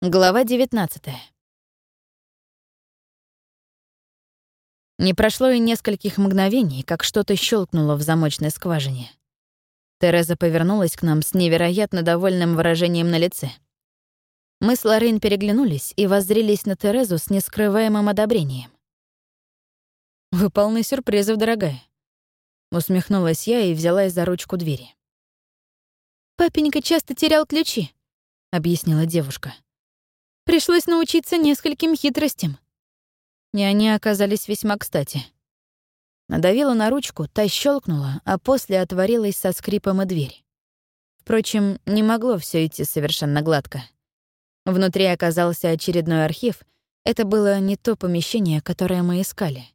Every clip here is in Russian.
Глава 19 Не прошло и нескольких мгновений, как что-то щелкнуло в замочной скважине. Тереза повернулась к нам с невероятно довольным выражением на лице. Мы с Лоррейн переглянулись и воззрелись на Терезу с нескрываемым одобрением. «Вы полны сюрпризов, дорогая», — усмехнулась я и взялась за ручку двери. «Папенька часто терял ключи», — объяснила девушка. Пришлось научиться нескольким хитростям. И они оказались весьма кстати. Надавила на ручку, та щелкнула, а после отворилась со скрипом и дверь. Впрочем, не могло все идти совершенно гладко. Внутри оказался очередной архив. Это было не то помещение, которое мы искали.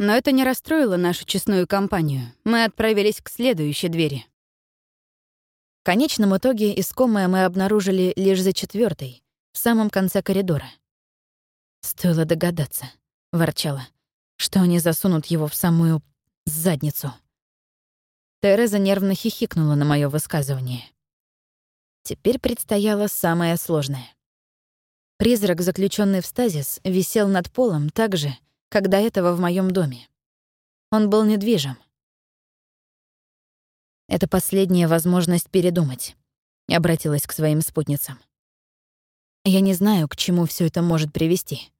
Но это не расстроило нашу честную компанию. Мы отправились к следующей двери. В конечном итоге искомое мы обнаружили лишь за четвертой, в самом конце коридора. «Стоило догадаться», — ворчала, «что они засунут его в самую задницу». Тереза нервно хихикнула на мое высказывание. Теперь предстояло самое сложное. Призрак, заключенный в стазис, висел над полом так же, как до этого в моем доме. Он был недвижим. Это последняя возможность передумать. Обратилась к своим спутницам. Я не знаю, к чему все это может привести.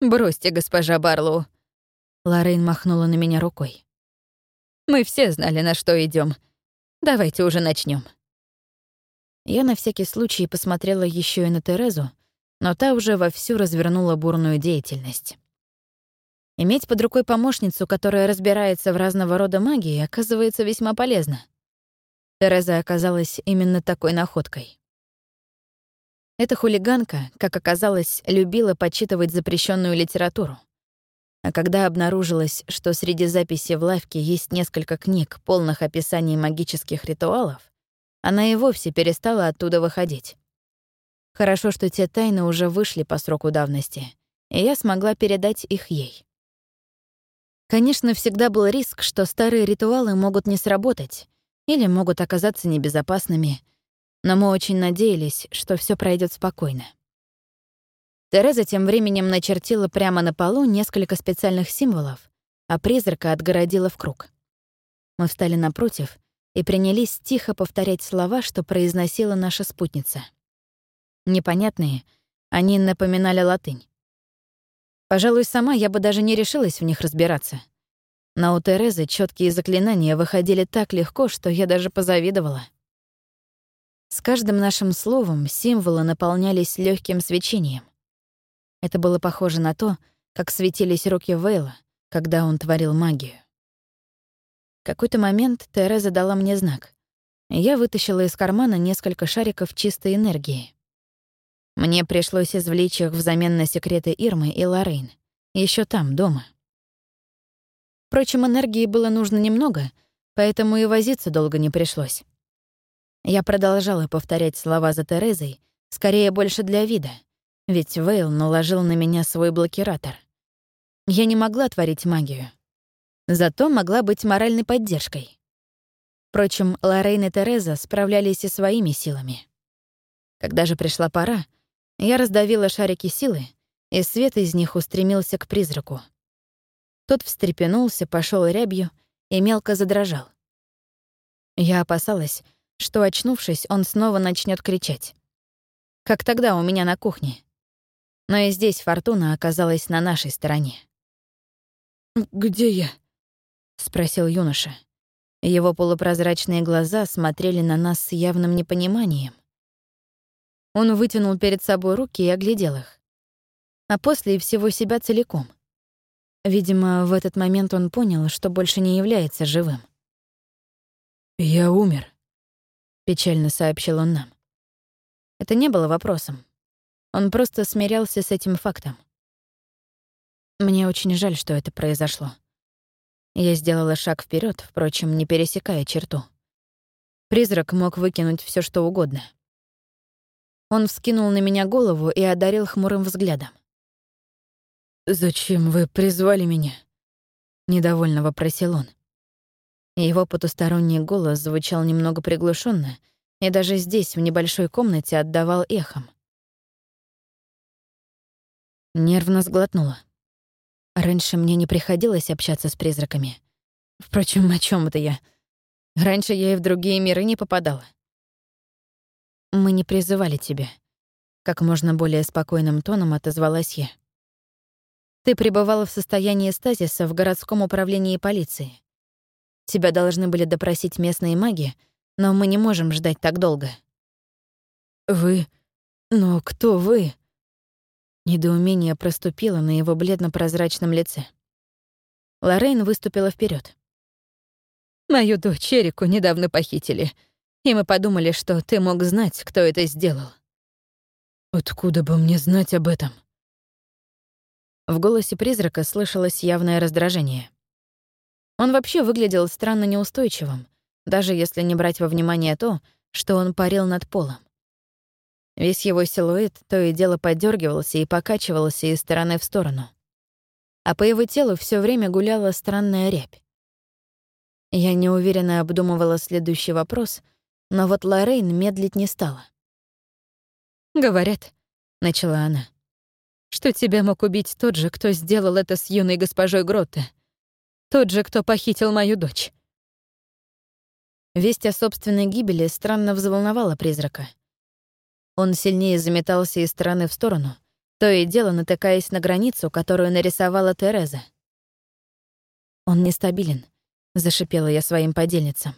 «Бросьте, госпожа Барлоу!» Лоррейн махнула на меня рукой. «Мы все знали, на что идем. Давайте уже начнем. Я на всякий случай посмотрела еще и на Терезу, но та уже вовсю развернула бурную деятельность. Иметь под рукой помощницу, которая разбирается в разного рода магии, оказывается весьма полезно. Тереза оказалась именно такой находкой. Эта хулиганка, как оказалось, любила почитывать запрещенную литературу. А когда обнаружилось, что среди записей в лавке есть несколько книг, полных описаний магических ритуалов, она и вовсе перестала оттуда выходить. Хорошо, что те тайны уже вышли по сроку давности, и я смогла передать их ей. Конечно, всегда был риск, что старые ритуалы могут не сработать или могут оказаться небезопасными — но мы очень надеялись, что все пройдет спокойно. Тереза тем временем начертила прямо на полу несколько специальных символов, а призрака отгородила в круг. Мы встали напротив и принялись тихо повторять слова, что произносила наша спутница. Непонятные, они напоминали латынь. Пожалуй, сама я бы даже не решилась в них разбираться. Но у Терезы четкие заклинания выходили так легко, что я даже позавидовала. С каждым нашим словом символы наполнялись легким свечением. Это было похоже на то, как светились руки Вейла, когда он творил магию. В какой-то момент Тереза дала мне знак. Я вытащила из кармана несколько шариков чистой энергии. Мне пришлось извлечь их взамен на секреты Ирмы и Лорейн, еще там, дома. Впрочем, энергии было нужно немного, поэтому и возиться долго не пришлось. Я продолжала повторять слова за Терезой, скорее больше для вида, ведь Вейл наложил на меня свой блокиратор. Я не могла творить магию. Зато могла быть моральной поддержкой. Впрочем, Лоррейн и Тереза справлялись и своими силами. Когда же пришла пора, я раздавила шарики силы, и свет из них устремился к призраку. Тот встрепенулся, пошел рябью и мелко задрожал. Я опасалась, что, очнувшись, он снова начнет кричать. Как тогда у меня на кухне. Но и здесь фортуна оказалась на нашей стороне. «Где я?» — спросил юноша. Его полупрозрачные глаза смотрели на нас с явным непониманием. Он вытянул перед собой руки и оглядел их. А после и всего себя целиком. Видимо, в этот момент он понял, что больше не является живым. «Я умер», — печально сообщил он нам. Это не было вопросом. Он просто смирялся с этим фактом. Мне очень жаль, что это произошло. Я сделала шаг вперед, впрочем, не пересекая черту. Призрак мог выкинуть все, что угодно. Он вскинул на меня голову и одарил хмурым взглядом. «Зачем вы призвали меня?» — недовольно вопросил он. Его потусторонний голос звучал немного приглушенно, и даже здесь, в небольшой комнате, отдавал эхом. Нервно сглотнула. Раньше мне не приходилось общаться с призраками. Впрочем, о чем это я? Раньше я и в другие миры не попадала. Мы не призывали тебя. Как можно более спокойным тоном отозвалась я. Ты пребывала в состоянии стазиса в городском управлении полиции. Тебя должны были допросить местные маги, но мы не можем ждать так долго. Вы? Но кто вы? Недоумение проступило на его бледно-прозрачном лице. Лоррейн выступила вперед. «Мою дочь Эрику недавно похитили, и мы подумали, что ты мог знать, кто это сделал». «Откуда бы мне знать об этом?» В голосе призрака слышалось явное раздражение. Он вообще выглядел странно неустойчивым, даже если не брать во внимание то, что он парил над полом. Весь его силуэт то и дело подергивался и покачивался из стороны в сторону. А по его телу все время гуляла странная рябь. Я неуверенно обдумывала следующий вопрос, но вот Лоррейн медлить не стала. «Говорят», — начала она, — «что тебя мог убить тот же, кто сделал это с юной госпожой Гротте. Тот же, кто похитил мою дочь». Весть о собственной гибели странно взволновала призрака — он сильнее заметался из стороны в сторону, то и дело натыкаясь на границу, которую нарисовала Тереза. «Он нестабилен», — зашипела я своим подельницам.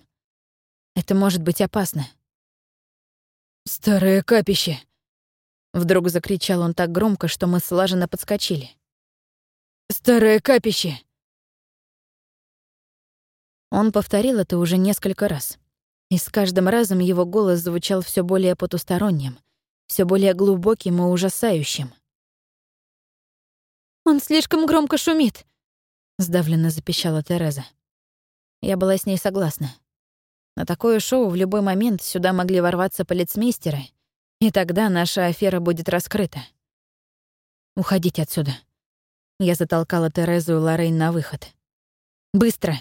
«Это может быть опасно». «Старое капище!» Вдруг закричал он так громко, что мы слаженно подскочили. «Старое капище!» Он повторил это уже несколько раз. И с каждым разом его голос звучал все более потусторонним, все более глубоким и ужасающим. «Он слишком громко шумит», — сдавленно запищала Тереза. Я была с ней согласна. На такое шоу в любой момент сюда могли ворваться полицмейстеры, и тогда наша афера будет раскрыта. «Уходите отсюда». Я затолкала Терезу и Лоррейн на выход. «Быстро!»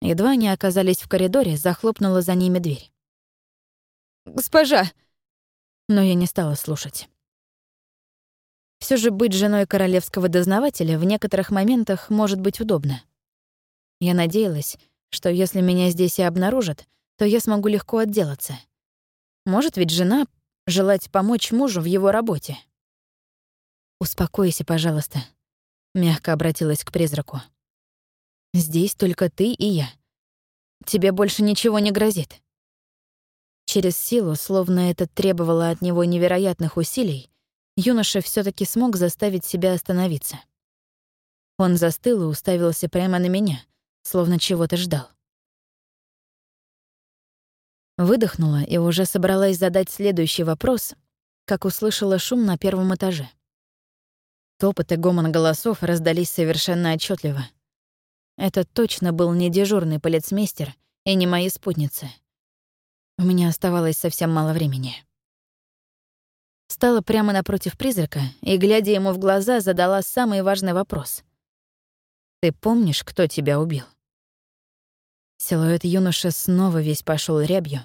Едва они оказались в коридоре, захлопнула за ними дверь. «Госпожа!» но я не стала слушать. Все же быть женой королевского дознавателя в некоторых моментах может быть удобно. Я надеялась, что если меня здесь и обнаружат, то я смогу легко отделаться. Может ведь жена желать помочь мужу в его работе. «Успокойся, пожалуйста», — мягко обратилась к призраку. «Здесь только ты и я. Тебе больше ничего не грозит. Через силу, словно это требовало от него невероятных усилий, юноша все таки смог заставить себя остановиться. Он застыл и уставился прямо на меня, словно чего-то ждал. Выдохнула и уже собралась задать следующий вопрос, как услышала шум на первом этаже. Топот и гомон голосов раздались совершенно отчетливо. Это точно был не дежурный полицмейстер и не мои спутницы. У меня оставалось совсем мало времени. Стала прямо напротив призрака и, глядя ему в глаза, задала самый важный вопрос. «Ты помнишь, кто тебя убил?» Силуэт юноши снова весь пошел рябью.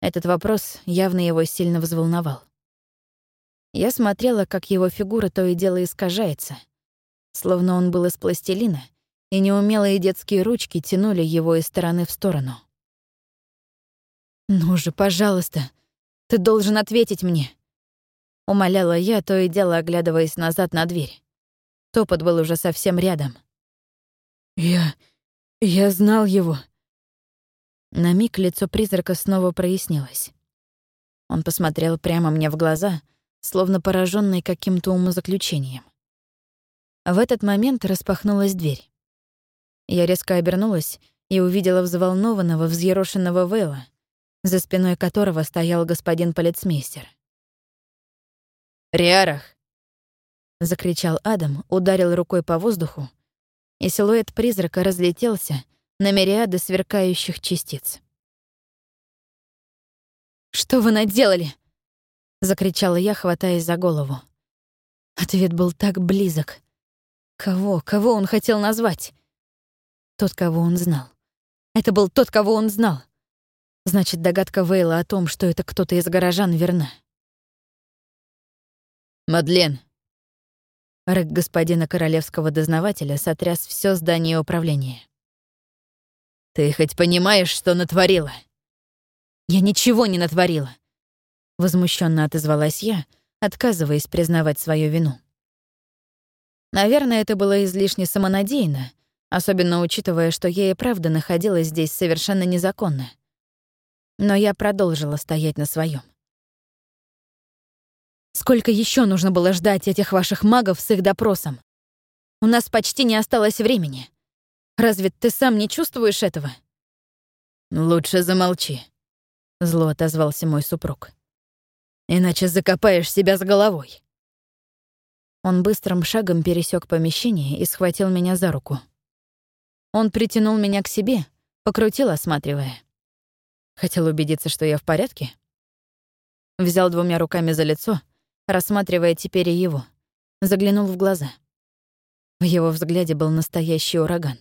Этот вопрос явно его сильно взволновал. Я смотрела, как его фигура то и дело искажается, словно он был из пластилина, и неумелые детские ручки тянули его из стороны в сторону. «Ну же, пожалуйста, ты должен ответить мне!» Умоляла я, то и дело оглядываясь назад на дверь. Топот был уже совсем рядом. «Я... я знал его». На миг лицо призрака снова прояснилось. Он посмотрел прямо мне в глаза, словно пораженный каким-то умозаключением. В этот момент распахнулась дверь. Я резко обернулась и увидела взволнованного, взъерошенного Вейла, за спиной которого стоял господин полицмейстер. «Риарах!» — закричал Адам, ударил рукой по воздуху, и силуэт призрака разлетелся на мириады сверкающих частиц. «Что вы наделали?» — закричала я, хватаясь за голову. Ответ был так близок. Кого, кого он хотел назвать? Тот, кого он знал. Это был тот, кого он знал. Значит, догадка Вейла о том, что это кто-то из горожан, верна. «Мадлен, Рык господина королевского дознавателя сотряс все здание управления. «Ты хоть понимаешь, что натворила?» «Я ничего не натворила», — возмущенно отозвалась я, отказываясь признавать свою вину. Наверное, это было излишне самонадеянно, особенно учитывая, что я и правда находилась здесь совершенно незаконно. Но я продолжила стоять на своем. Сколько еще нужно было ждать этих ваших магов с их допросом? У нас почти не осталось времени. Разве ты сам не чувствуешь этого? Лучше замолчи, зло отозвался мой супруг. Иначе закопаешь себя с головой. Он быстрым шагом пересек помещение и схватил меня за руку. Он притянул меня к себе, покрутил, осматривая. Хотел убедиться, что я в порядке. Взял двумя руками за лицо, рассматривая теперь и его. Заглянул в глаза. В его взгляде был настоящий ураган.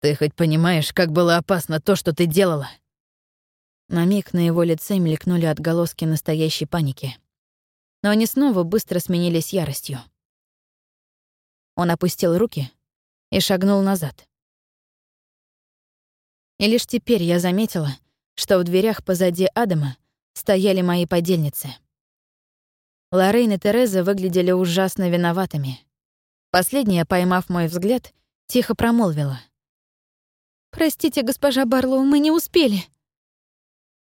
«Ты хоть понимаешь, как было опасно то, что ты делала?» На миг на его лице мелькнули отголоски настоящей паники. Но они снова быстро сменились яростью. Он опустил руки, и шагнул назад. И лишь теперь я заметила, что в дверях позади Адама стояли мои подельницы. Лоррейн и Тереза выглядели ужасно виноватыми. Последняя, поймав мой взгляд, тихо промолвила. «Простите, госпожа Барлоу, мы не успели».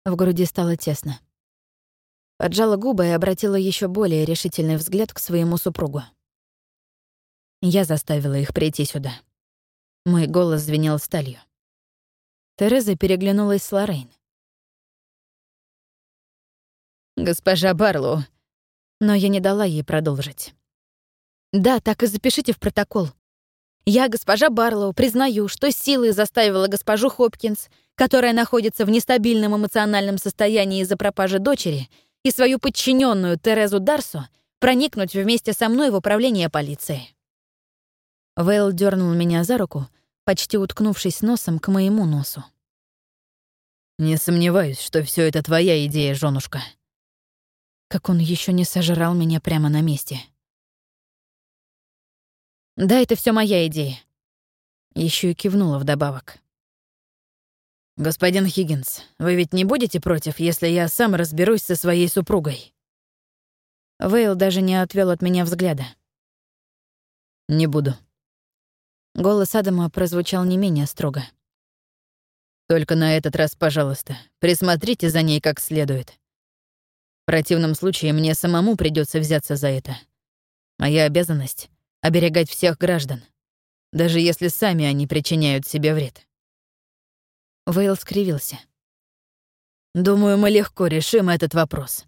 В груди стало тесно. Поджала губы и обратила еще более решительный взгляд к своему супругу. Я заставила их прийти сюда. Мой голос звенел сталью. Тереза переглянулась с Лоррейн. «Госпожа Барлоу...» Но я не дала ей продолжить. «Да, так и запишите в протокол. Я, госпожа Барлоу, признаю, что силой заставила госпожу Хопкинс, которая находится в нестабильном эмоциональном состоянии из-за пропажи дочери, и свою подчиненную Терезу Дарсу проникнуть вместе со мной в управление полицией. Вейл дернул меня за руку, почти уткнувшись носом к моему носу. «Не сомневаюсь, что все это твоя идея, женушка». Как он еще не сожрал меня прямо на месте. «Да, это все моя идея». Еще и кивнула вдобавок. «Господин Хиггинс, вы ведь не будете против, если я сам разберусь со своей супругой?» Вейл даже не отвел от меня взгляда. «Не буду», Голос Адама прозвучал не менее строго. «Только на этот раз, пожалуйста, присмотрите за ней как следует. В противном случае мне самому придется взяться за это. Моя обязанность — оберегать всех граждан, даже если сами они причиняют себе вред». Вейл скривился. «Думаю, мы легко решим этот вопрос».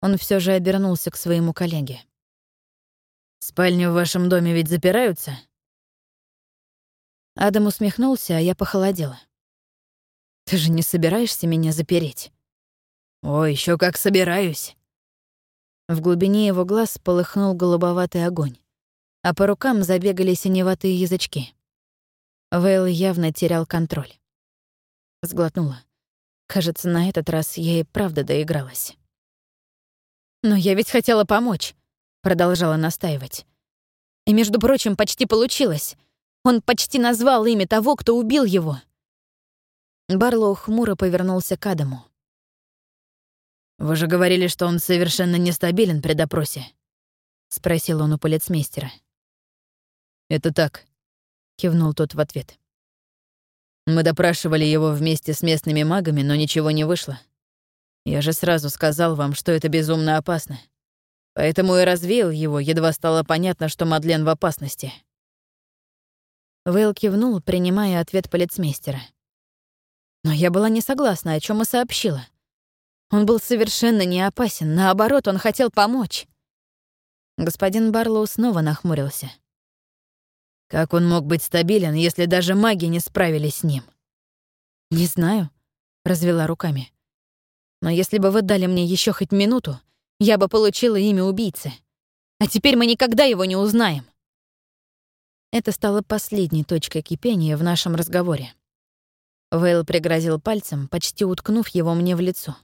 Он все же обернулся к своему коллеге. «Спальни в вашем доме ведь запираются?» Адам усмехнулся, а я похолодела. «Ты же не собираешься меня запереть?» «О, еще как собираюсь!» В глубине его глаз полыхнул голубоватый огонь, а по рукам забегали синеватые язычки. Вейл явно терял контроль. Сглотнула. Кажется, на этот раз я и правда доигралась. «Но я ведь хотела помочь», — продолжала настаивать. «И, между прочим, почти получилось. Он почти назвал имя того, кто убил его. Барлоу хмуро повернулся к Адаму. «Вы же говорили, что он совершенно нестабилен при допросе», — спросил он у полицмейстера. «Это так», — кивнул тот в ответ. «Мы допрашивали его вместе с местными магами, но ничего не вышло. Я же сразу сказал вам, что это безумно опасно. Поэтому и развеял его, едва стало понятно, что Мадлен в опасности». Вейл кивнул, принимая ответ полицмейстера. Но я была не согласна, о чем и сообщила. Он был совершенно не опасен, наоборот, он хотел помочь. Господин Барлоу снова нахмурился. Как он мог быть стабилен, если даже маги не справились с ним? Не знаю, развела руками. Но если бы вы дали мне еще хоть минуту, я бы получила имя убийцы. А теперь мы никогда его не узнаем. Это стало последней точкой кипения в нашем разговоре. Вейл пригрозил пальцем, почти уткнув его мне в лицо.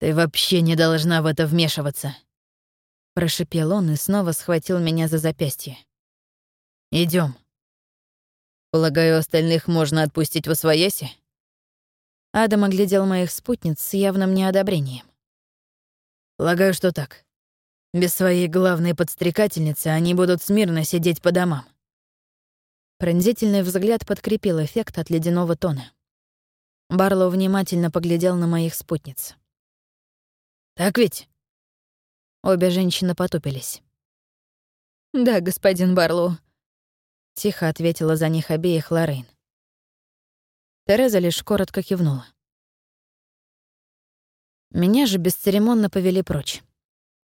«Ты вообще не должна в это вмешиваться!» Прошипел он и снова схватил меня за запястье. Идем. Полагаю, остальных можно отпустить в освояси? Адам оглядел моих спутниц с явным неодобрением. Полагаю, что так. Без своей главной подстрекательницы они будут смирно сидеть по домам. Пронзительный взгляд подкрепил эффект от ледяного тона. Барлоу внимательно поглядел на моих спутниц. «Так ведь?» Обе женщины потупились. «Да, господин Барлоу», — тихо ответила за них обеих Лоррейн. Тереза лишь коротко кивнула. Меня же бесцеремонно повели прочь.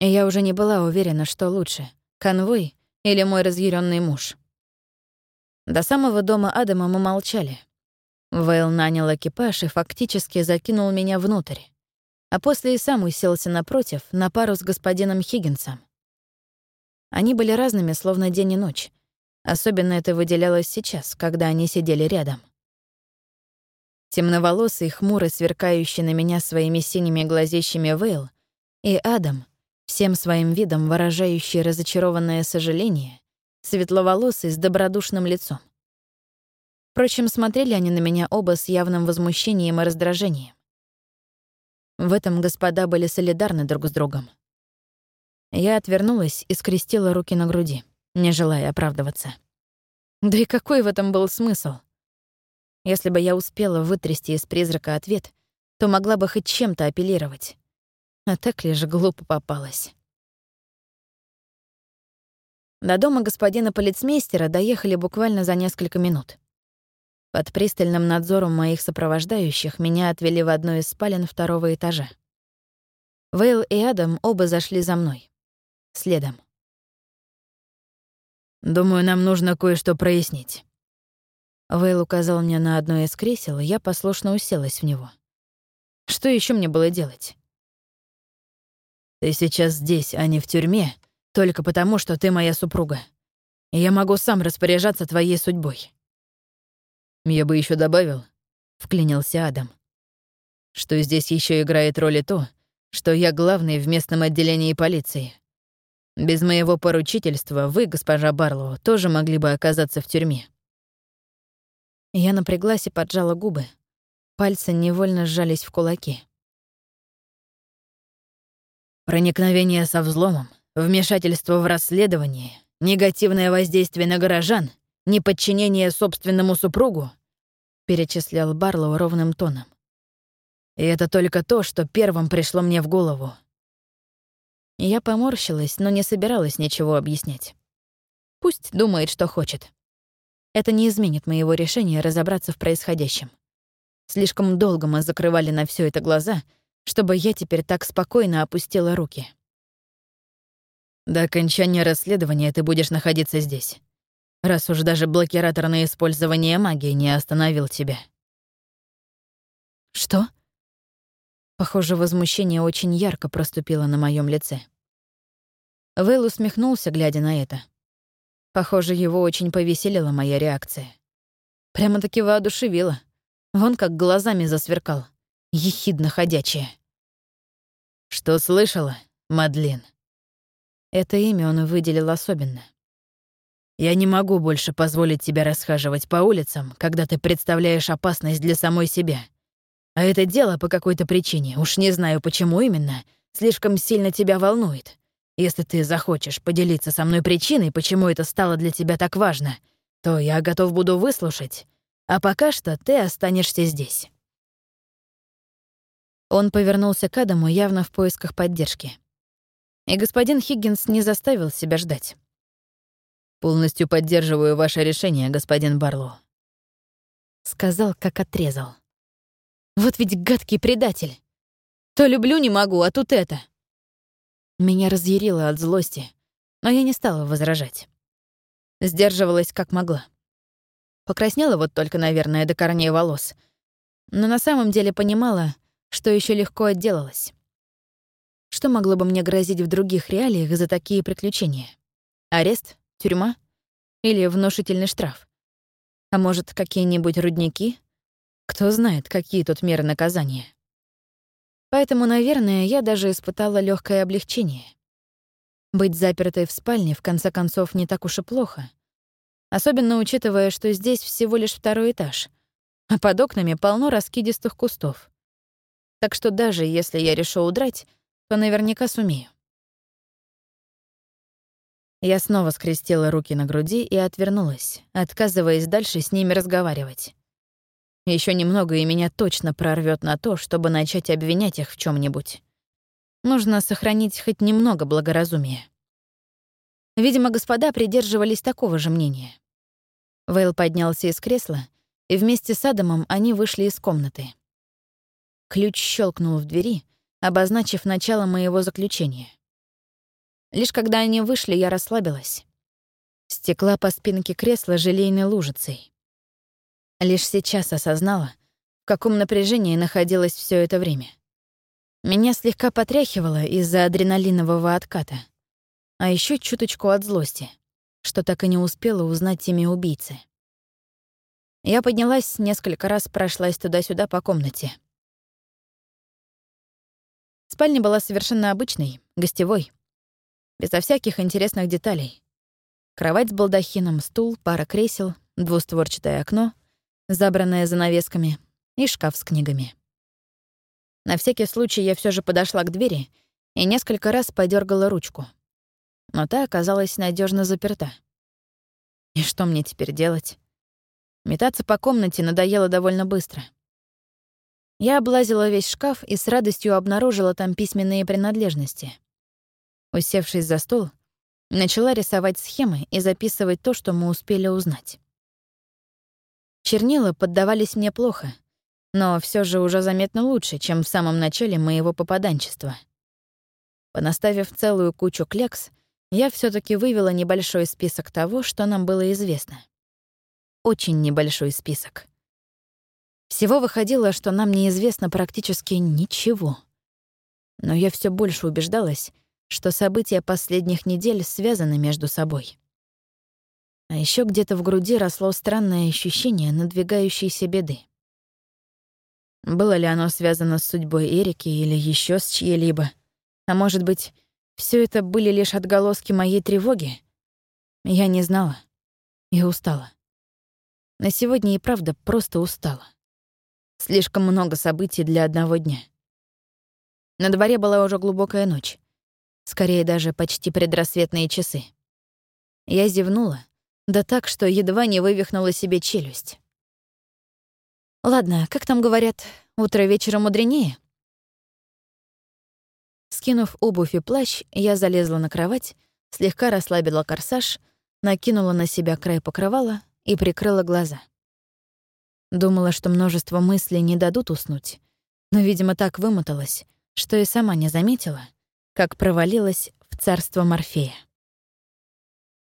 Я уже не была уверена, что лучше — конвой или мой разъяренный муж. До самого дома Адама мы молчали. Вейл нанял экипаж и фактически закинул меня внутрь, а после и сам уселся напротив, на пару с господином Хиггинсом. Они были разными, словно день и ночь. Особенно это выделялось сейчас, когда они сидели рядом. Темноволосый, хмурый, сверкающий на меня своими синими глазищами Вейл, и Адам, всем своим видом выражающий разочарованное сожаление, светловолосый с добродушным лицом. Впрочем, смотрели они на меня оба с явным возмущением и раздражением. В этом господа были солидарны друг с другом. Я отвернулась и скрестила руки на груди, не желая оправдываться. Да и какой в этом был смысл? Если бы я успела вытрясти из призрака ответ, то могла бы хоть чем-то апеллировать. А так лишь глупо попалась. До дома господина полицмейстера доехали буквально за несколько минут. Под пристальным надзором моих сопровождающих меня отвели в одну из спален второго этажа. Вейл и Адам оба зашли за мной. Следом. «Думаю, нам нужно кое-что прояснить». Вейл указал мне на одно из кресел, и я послушно уселась в него. Что еще мне было делать? Ты сейчас здесь, а не в тюрьме, только потому, что ты моя супруга. И я могу сам распоряжаться твоей судьбой. Я бы еще добавил, вклинился Адам, что здесь еще играет роль и то, что я главный в местном отделении полиции. Без моего поручительства вы, госпожа Барлоу, тоже могли бы оказаться в тюрьме. Я напряглась и поджала губы. Пальцы невольно сжались в кулаки. Проникновение со взломом, вмешательство в расследование, негативное воздействие на горожан, неподчинение собственному супругу, перечислял Барлоу ровным тоном. И это только то, что первым пришло мне в голову. Я поморщилась, но не собиралась ничего объяснять. Пусть думает, что хочет. Это не изменит моего решения разобраться в происходящем. Слишком долго мы закрывали на все это глаза — чтобы я теперь так спокойно опустила руки. До окончания расследования ты будешь находиться здесь, раз уж даже блокиратор на использование магии не остановил тебя. Что? Похоже, возмущение очень ярко проступило на моем лице. Вейл усмехнулся, глядя на это. Похоже, его очень повеселила моя реакция. Прямо-таки воодушевила. Вон как глазами засверкал ехидно ходячая. «Что слышала, Мадлен?» Это имя он выделил особенно. «Я не могу больше позволить тебе расхаживать по улицам, когда ты представляешь опасность для самой себя. А это дело по какой-то причине, уж не знаю почему именно, слишком сильно тебя волнует. Если ты захочешь поделиться со мной причиной, почему это стало для тебя так важно, то я готов буду выслушать. А пока что ты останешься здесь». Он повернулся к Адаму явно в поисках поддержки. И господин Хиггинс не заставил себя ждать. «Полностью поддерживаю ваше решение, господин Барлоу», — сказал, как отрезал. «Вот ведь гадкий предатель! То люблю не могу, а тут это!» Меня разъярило от злости, но я не стала возражать. Сдерживалась как могла. Покраснела вот только, наверное, до корней волос. Но на самом деле понимала, что еще легко отделалась. Что могло бы мне грозить в других реалиях за такие приключения? Арест? Тюрьма? Или внушительный штраф? А может, какие-нибудь рудники? Кто знает, какие тут меры наказания. Поэтому, наверное, я даже испытала легкое облегчение. Быть запертой в спальне, в конце концов, не так уж и плохо. Особенно учитывая, что здесь всего лишь второй этаж, а под окнами полно раскидистых кустов. Так что даже если я решу удрать, то наверняка сумею. Я снова скрестила руки на груди и отвернулась, отказываясь дальше с ними разговаривать. Еще немного, и меня точно прорвет на то, чтобы начать обвинять их в чем нибудь Нужно сохранить хоть немного благоразумия. Видимо, господа придерживались такого же мнения. Вейл поднялся из кресла, и вместе с Адамом они вышли из комнаты. Ключ щелкнул в двери, обозначив начало моего заключения. Лишь когда они вышли, я расслабилась. Стекла по спинке кресла желейной лужицей. Лишь сейчас осознала, в каком напряжении находилась все это время. Меня слегка потряхивало из-за адреналинового отката, а еще чуточку от злости, что так и не успела узнать имя убийцы. Я поднялась, несколько раз прошлась туда-сюда по комнате. Спальня была совершенно обычной, гостевой, безо всяких интересных деталей. Кровать с балдахином, стул, пара кресел, двустворчатое окно, забранное занавесками, и шкаф с книгами. На всякий случай я все же подошла к двери и несколько раз подергала ручку. Но та оказалась надежно заперта. И что мне теперь делать? Метаться по комнате надоело довольно быстро. Я облазила весь шкаф и с радостью обнаружила там письменные принадлежности. Усевшись за стол, начала рисовать схемы и записывать то, что мы успели узнать. Чернила поддавались мне плохо — но все же уже заметно лучше, чем в самом начале моего попаданчества. Понаставив целую кучу клекс, я все таки вывела небольшой список того, что нам было известно. Очень небольшой список. Всего выходило, что нам неизвестно практически ничего. Но я все больше убеждалась, что события последних недель связаны между собой. А еще где-то в груди росло странное ощущение надвигающейся беды. Было ли оно связано с судьбой Эрики или еще с чьей-либо? А может быть, все это были лишь отголоски моей тревоги? Я не знала и устала. На сегодня и правда просто устала. Слишком много событий для одного дня. На дворе была уже глубокая ночь. Скорее даже почти предрассветные часы. Я зевнула, да так, что едва не вывихнула себе челюсть. Ладно, как там говорят, утро вечера мудренее? Скинув обувь и плащ, я залезла на кровать, слегка расслабила корсаж, накинула на себя край покрывала и прикрыла глаза. Думала, что множество мыслей не дадут уснуть, но, видимо, так вымоталась, что и сама не заметила, как провалилась в царство Морфея.